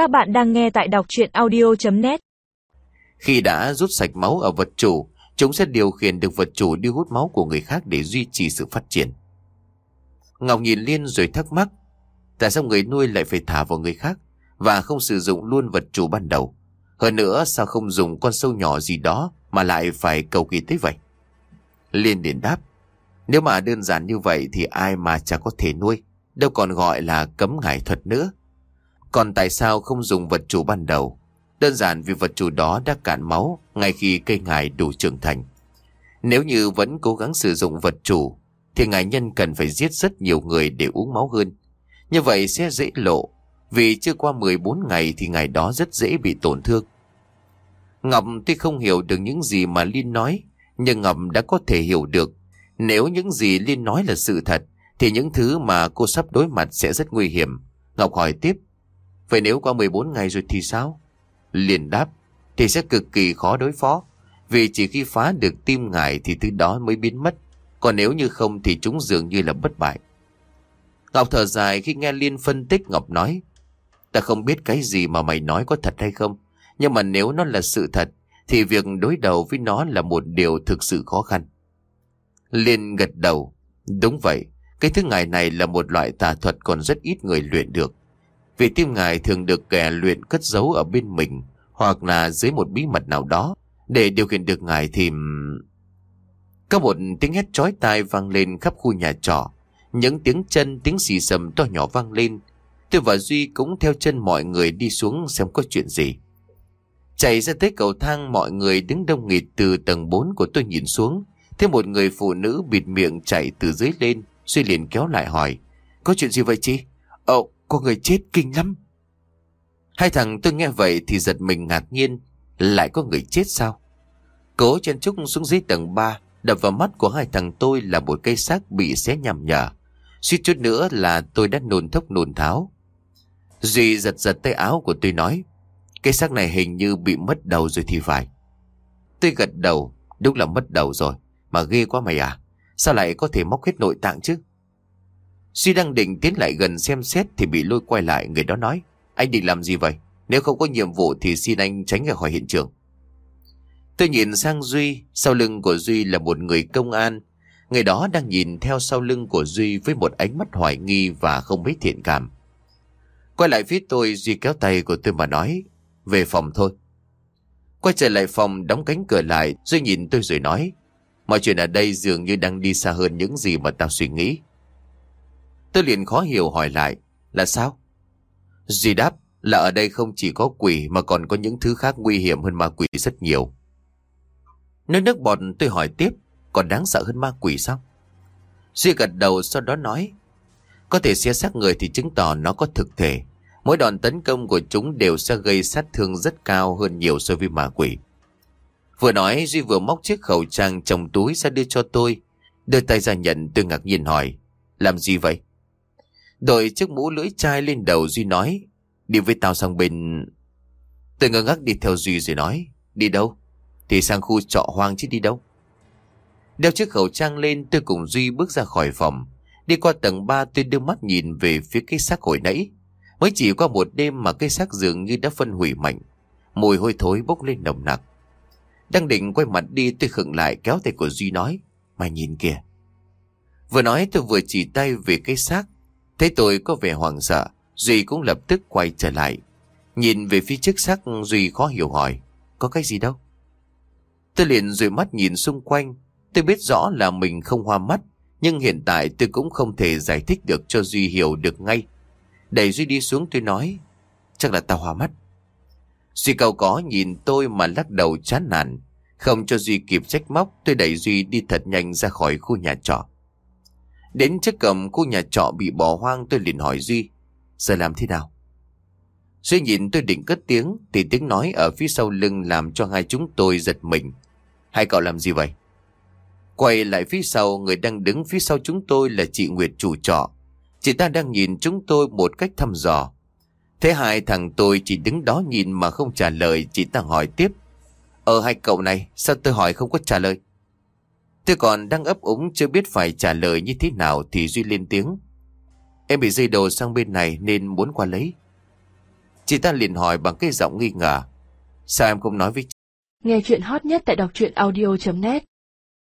Các bạn đang nghe tại đọc chuyện audio.net Khi đã rút sạch máu ở vật chủ, chúng sẽ điều khiển được vật chủ đi hút máu của người khác để duy trì sự phát triển. Ngọc nhìn Liên rồi thắc mắc, tại sao người nuôi lại phải thả vào người khác và không sử dụng luôn vật chủ ban đầu? Hơn nữa sao không dùng con sâu nhỏ gì đó mà lại phải cầu kỳ tới vậy? Liên điện đáp, nếu mà đơn giản như vậy thì ai mà chả có thể nuôi, đâu còn gọi là cấm ngải thuật nữa. Còn tại sao không dùng vật chủ ban đầu? Đơn giản vì vật chủ đó đã cạn máu ngay khi cây ngài đủ trưởng thành. Nếu như vẫn cố gắng sử dụng vật chủ, thì ngài nhân cần phải giết rất nhiều người để uống máu hơn. Như vậy sẽ dễ lộ, vì chưa qua 14 ngày thì ngài đó rất dễ bị tổn thương. Ngọc tuy không hiểu được những gì mà Linh nói, nhưng Ngọc đã có thể hiểu được. Nếu những gì Linh nói là sự thật, thì những thứ mà cô sắp đối mặt sẽ rất nguy hiểm. Ngọc hỏi tiếp, Vậy nếu qua 14 ngày rồi thì sao? Liền đáp, thì sẽ cực kỳ khó đối phó. Vì chỉ khi phá được tim ngài thì thứ đó mới biến mất. Còn nếu như không thì chúng dường như là bất bại. Ngọc thở dài khi nghe Liên phân tích Ngọc nói. Ta không biết cái gì mà mày nói có thật hay không. Nhưng mà nếu nó là sự thật thì việc đối đầu với nó là một điều thực sự khó khăn. Liên gật đầu. Đúng vậy, cái thứ ngài này là một loại tà thuật còn rất ít người luyện được. Vì tim ngài thường được kẻ luyện cất giấu ở bên mình hoặc là dưới một bí mật nào đó. Để điều khiển được ngài thì... Có một tiếng hét chói tai vang lên khắp khu nhà trọ. Những tiếng chân, tiếng xì sầm to nhỏ vang lên. Tôi và Duy cũng theo chân mọi người đi xuống xem có chuyện gì. Chạy ra tới cầu thang mọi người đứng đông nghịt từ tầng 4 của tôi nhìn xuống. Thấy một người phụ nữ bịt miệng chạy từ dưới lên. Duy liền kéo lại hỏi. Có chuyện gì vậy chị? Ồ, có người chết kinh lắm. Hai thằng tôi nghe vậy thì giật mình ngạc nhiên. Lại có người chết sao? Cố chân trúc xuống dưới tầng 3. Đập vào mắt của hai thằng tôi là một cây xác bị xé nhằm nhở. Suýt chút nữa là tôi đã nôn thốc nôn tháo. Duy giật giật tay áo của tôi nói. Cây xác này hình như bị mất đầu rồi thì phải. Tôi gật đầu. Đúng là mất đầu rồi. Mà ghê quá mày à. Sao lại có thể móc hết nội tạng chứ? Duy đang định tiến lại gần xem xét thì bị lôi quay lại người đó nói. Anh định làm gì vậy? Nếu không có nhiệm vụ thì xin anh tránh ra khỏi hiện trường. Tôi nhìn sang Duy, sau lưng của Duy là một người công an. Người đó đang nhìn theo sau lưng của Duy với một ánh mắt hoài nghi và không mấy thiện cảm. Quay lại phía tôi, Duy kéo tay của tôi mà nói, về phòng thôi. Quay trở lại phòng, đóng cánh cửa lại, Duy nhìn tôi rồi nói, mọi chuyện ở đây dường như đang đi xa hơn những gì mà tao suy nghĩ. Tôi liền khó hiểu hỏi lại, là sao? Duy đáp, là ở đây không chỉ có quỷ mà còn có những thứ khác nguy hiểm hơn ma quỷ rất nhiều. Nơi nước bọt tôi hỏi tiếp, còn đáng sợ hơn ma quỷ sao? Duy gật đầu sau đó nói, có thể xé xác người thì chứng tỏ nó có thực thể. Mỗi đòn tấn công của chúng đều sẽ gây sát thương rất cao hơn nhiều so với ma quỷ. Vừa nói Duy vừa móc chiếc khẩu trang trong túi ra đưa cho tôi. Đưa tay ra nhận tôi ngạc nhiên hỏi, làm gì vậy? Đội chiếc mũ lưỡi chai lên đầu Duy nói, đi với tao sang bên... Tôi ngơ ngác đi theo Duy rồi nói, đi đâu? Thì sang khu trọ hoang chứ đi đâu? Đeo chiếc khẩu trang lên tôi cùng Duy bước ra khỏi phòng. Đi qua tầng 3 tôi đưa mắt nhìn về phía cái xác hồi nãy. Mới chỉ qua một đêm mà cái xác dường như đã phân hủy mạnh. Mùi hôi thối bốc lên nồng nặc. Đang định quay mặt đi tôi khựng lại kéo tay của Duy nói. Mày nhìn kìa. Vừa nói tôi vừa chỉ tay về cái xác. Thấy tôi có vẻ hoảng sợ. Duy cũng lập tức quay trở lại. Nhìn về phía trước xác Duy khó hiểu hỏi. Có cái gì đâu? Tôi liền rồi mắt nhìn xung quanh. Tôi biết rõ là mình không hoa mắt. Nhưng hiện tại tôi cũng không thể giải thích được cho Duy hiểu được ngay. Đẩy Duy đi xuống tôi nói. Chắc là tao hoa mắt. Duy cầu có nhìn tôi mà lắc đầu chán nản. Không cho Duy kịp trách móc, tôi đẩy Duy đi thật nhanh ra khỏi khu nhà trọ. Đến trước cầm khu nhà trọ bị bỏ hoang, tôi liền hỏi Duy. Giờ làm thế nào? Duy nhìn tôi định cất tiếng, thì tiếng nói ở phía sau lưng làm cho hai chúng tôi giật mình. Hai cậu làm gì vậy? Quay lại phía sau, người đang đứng phía sau chúng tôi là chị Nguyệt chủ trọ. Chị ta đang nhìn chúng tôi một cách thăm dò. Thế hai thằng tôi chỉ đứng đó nhìn mà không trả lời, chị ta hỏi tiếp. Ờ hai cậu này, sao tôi hỏi không có trả lời? Tôi còn đang ấp úng chưa biết phải trả lời như thế nào thì Duy lên tiếng. Em bị dây đồ sang bên này nên muốn qua lấy. Chị ta liền hỏi bằng cái giọng nghi ngờ Sao em không nói với Nghe chuyện hot nhất tại đọc truyện audio.net